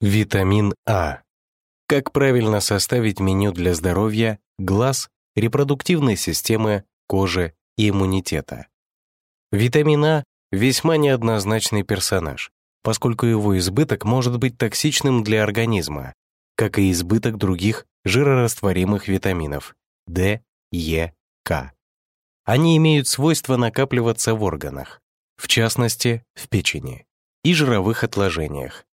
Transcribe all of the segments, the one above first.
Витамин А. Как правильно составить меню для здоровья, глаз, репродуктивной системы, кожи и иммунитета? Витамин А – весьма неоднозначный персонаж, поскольку его избыток может быть токсичным для организма, как и избыток других жирорастворимых витаминов D, Е, К. Они имеют свойство накапливаться в органах, в частности, в печени и жировых отложениях,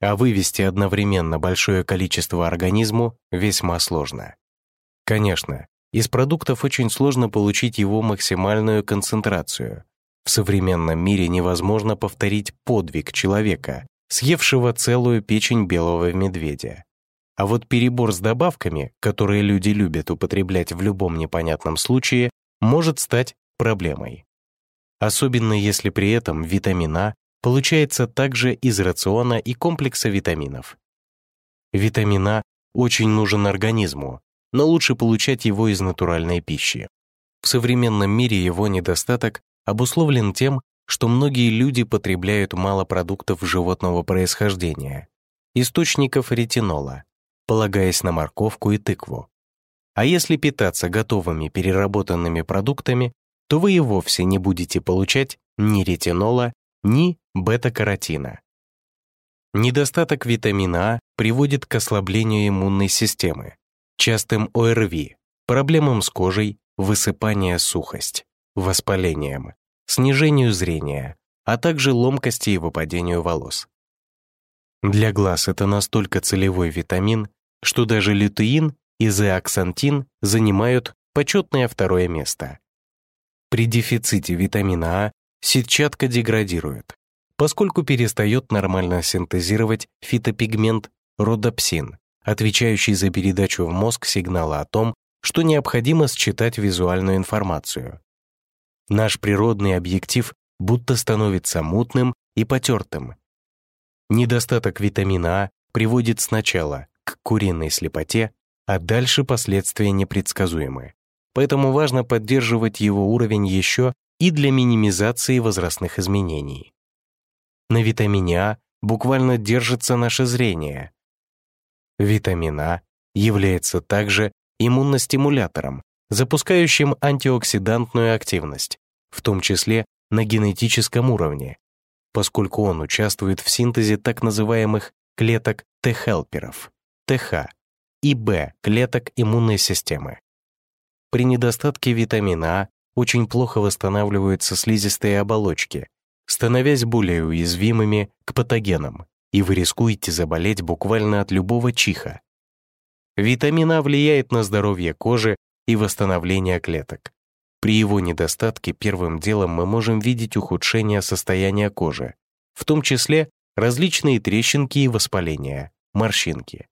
а вывести одновременно большое количество организму весьма сложно. Конечно, из продуктов очень сложно получить его максимальную концентрацию. В современном мире невозможно повторить подвиг человека, съевшего целую печень белого медведя. А вот перебор с добавками, которые люди любят употреблять в любом непонятном случае, может стать проблемой. Особенно если при этом витамин А получается также из рациона и комплекса витаминов. Витамин А очень нужен организму, но лучше получать его из натуральной пищи. В современном мире его недостаток обусловлен тем, что многие люди потребляют мало продуктов животного происхождения, источников ретинола, полагаясь на морковку и тыкву. А если питаться готовыми переработанными продуктами, то вы и вовсе не будете получать ни ретинола, ни бета-каротина. Недостаток витамина А приводит к ослаблению иммунной системы, частым ОРВИ, проблемам с кожей, высыпание сухость, воспалением, снижению зрения, а также ломкости и выпадению волос. Для глаз это настолько целевой витамин, что даже лютеин и зеаксантин занимают почетное второе место. При дефиците витамина А сетчатка деградирует, поскольку перестает нормально синтезировать фитопигмент родопсин, отвечающий за передачу в мозг сигнала о том, что необходимо считать визуальную информацию. Наш природный объектив будто становится мутным и потертым. Недостаток витамина А приводит сначала к куриной слепоте, а дальше последствия непредсказуемы. Поэтому важно поддерживать его уровень еще и для минимизации возрастных изменений. На витамине А буквально держится наше зрение. Витамин А является также иммуностимулятором, запускающим антиоксидантную активность, в том числе на генетическом уровне, поскольку он участвует в синтезе так называемых клеток Т-хелперов, ТХ, и Б клеток иммунной системы. При недостатке витамина А очень плохо восстанавливаются слизистые оболочки, становясь более уязвимыми к патогенам, и вы рискуете заболеть буквально от любого чиха. Витамин А влияет на здоровье кожи и восстановление клеток. При его недостатке первым делом мы можем видеть ухудшение состояния кожи, в том числе различные трещинки и воспаления, морщинки.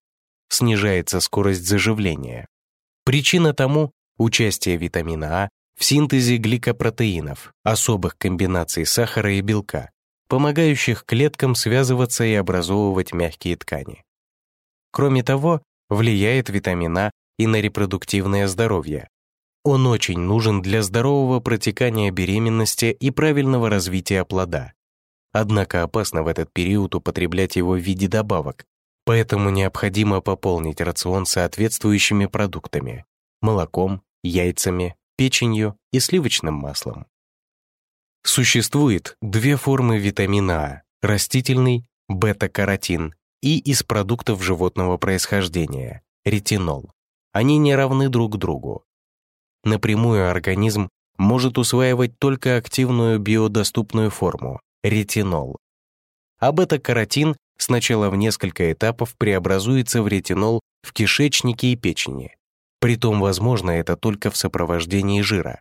Снижается скорость заживления. Причина тому — участие витамина А в синтезе гликопротеинов, особых комбинаций сахара и белка, помогающих клеткам связываться и образовывать мягкие ткани. Кроме того, влияет витамин А и на репродуктивное здоровье. Он очень нужен для здорового протекания беременности и правильного развития плода. Однако опасно в этот период употреблять его в виде добавок, поэтому необходимо пополнить рацион соответствующими продуктами – молоком, яйцами, печенью и сливочным маслом. Существует две формы витамина А – растительный, бета-каротин, и из продуктов животного происхождения – ретинол. Они не равны друг другу. Напрямую организм может усваивать только активную биодоступную форму – ретинол. А бета-каротин сначала в несколько этапов преобразуется в ретинол в кишечнике и печени, Притом, возможно, это только в сопровождении жира.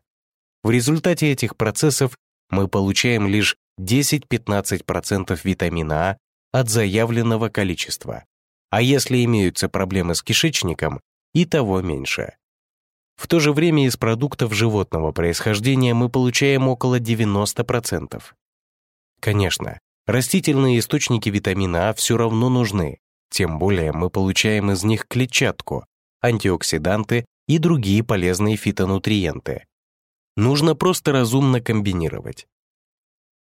В результате этих процессов мы получаем лишь 10-15% витамина А от заявленного количества, а если имеются проблемы с кишечником, и того меньше. В то же время из продуктов животного происхождения мы получаем около 90%. Конечно, растительные источники витамина А все равно нужны, тем более мы получаем из них клетчатку, антиоксиданты и другие полезные фитонутриенты. Нужно просто разумно комбинировать.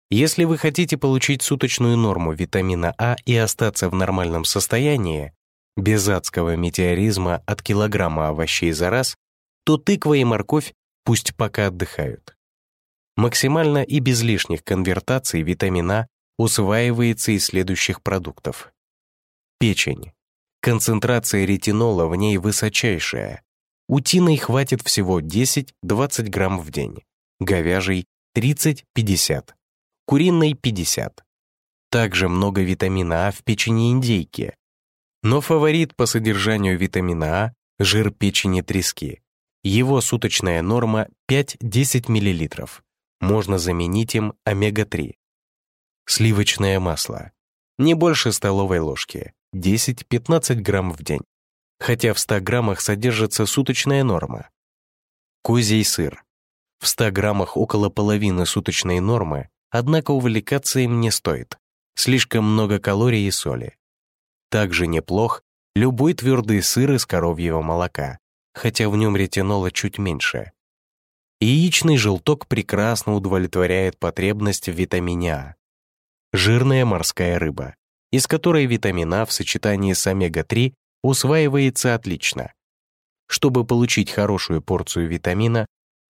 Если вы хотите получить суточную норму витамина А и остаться в нормальном состоянии, без адского метеоризма от килограмма овощей за раз, то тыква и морковь пусть пока отдыхают. Максимально и без лишних конвертаций витамина усваивается из следующих продуктов. Печень. Концентрация ретинола в ней высочайшая. Утиной хватит всего 10-20 грамм в день, говяжий 30-50, куриной 50. Также много витамина А в печени индейки. Но фаворит по содержанию витамина А – жир печени трески. Его суточная норма 5-10 мл. Можно заменить им омега-3. Сливочное масло. Не больше столовой ложки, 10-15 грамм в день. Хотя в 100 граммах содержится суточная норма. Козий сыр. В 100 граммах около половины суточной нормы, однако увлекаться им не стоит. Слишком много калорий и соли. Также неплох любой твердый сыр из коровьего молока, хотя в нем ретинола чуть меньше. Яичный желток прекрасно удовлетворяет потребность в витамине А, жирная морская рыба, из которой витамин А в сочетании с омега-3 усваивается отлично. Чтобы получить хорошую порцию витамина,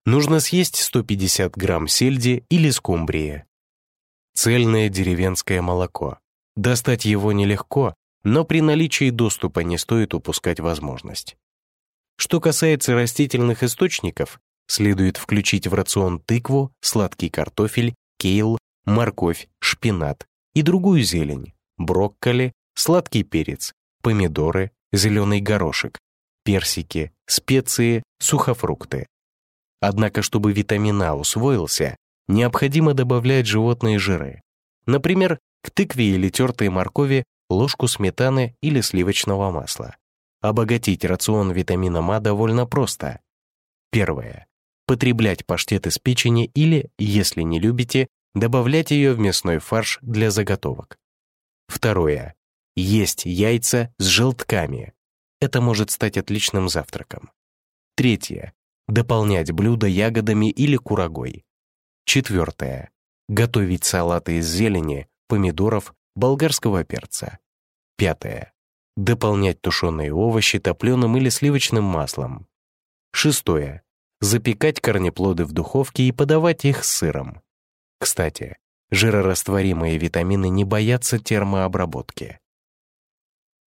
нужно съесть 150 грамм сельди или скумбрии. Цельное деревенское молоко. Достать его нелегко, но при наличии доступа не стоит упускать возможность. Что касается растительных источников, следует включить в рацион тыкву, сладкий картофель, кейл, морковь, шпинат и другую зелень, брокколи, сладкий перец, помидоры, зеленый горошек, персики, специи, сухофрукты. Однако, чтобы витамин А усвоился, необходимо добавлять животные жиры. Например, к тыкве или тертой моркови ложку сметаны или сливочного масла. Обогатить рацион витамином А довольно просто. Первое. Потреблять паштет из печени или, если не любите, добавлять ее в мясной фарш для заготовок. Второе. Есть яйца с желтками. Это может стать отличным завтраком. Третье. Дополнять блюдо ягодами или курагой. Четвертое. Готовить салаты из зелени, помидоров, болгарского перца. Пятое. Дополнять тушеные овощи топленым или сливочным маслом. Шестое. Запекать корнеплоды в духовке и подавать их с сыром. Кстати, жирорастворимые витамины не боятся термообработки.